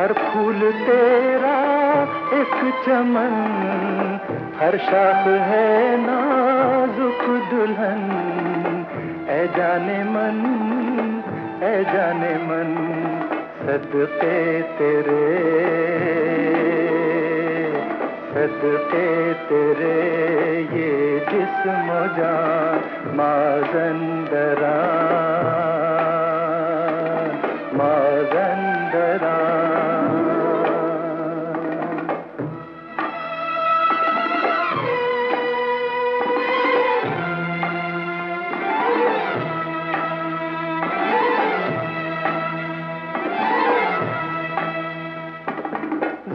हर फूल तेरा एक चमन, हर शाख है नाजुक दुल्हन। ऐ जाने मन, ऐ जाने मन सदके तेरे सदके तेरे ये जिस्म माजंदरा माजंदरा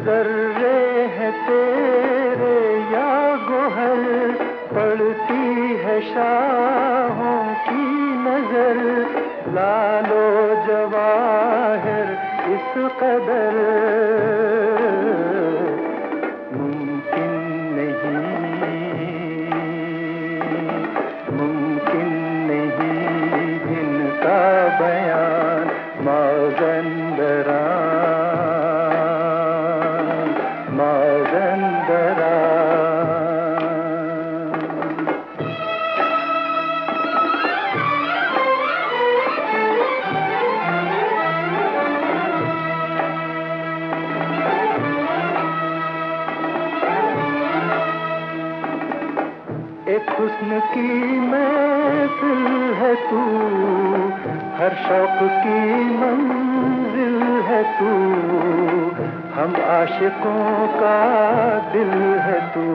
जर्रे है तेरे या गोहर पड़ती है शाहों की नज़र। लालो जवाहर इस कदर। हुस्न की महफिल है तू। हर शौक की मंजिल है तू। हम आशिकों का दिल है तू।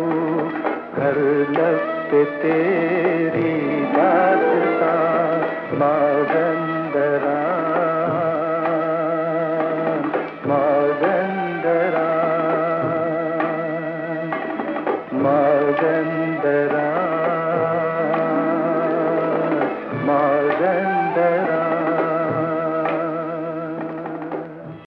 हर लब पे तेरी दास्तां मागंदरा मागंदरा मागंदरा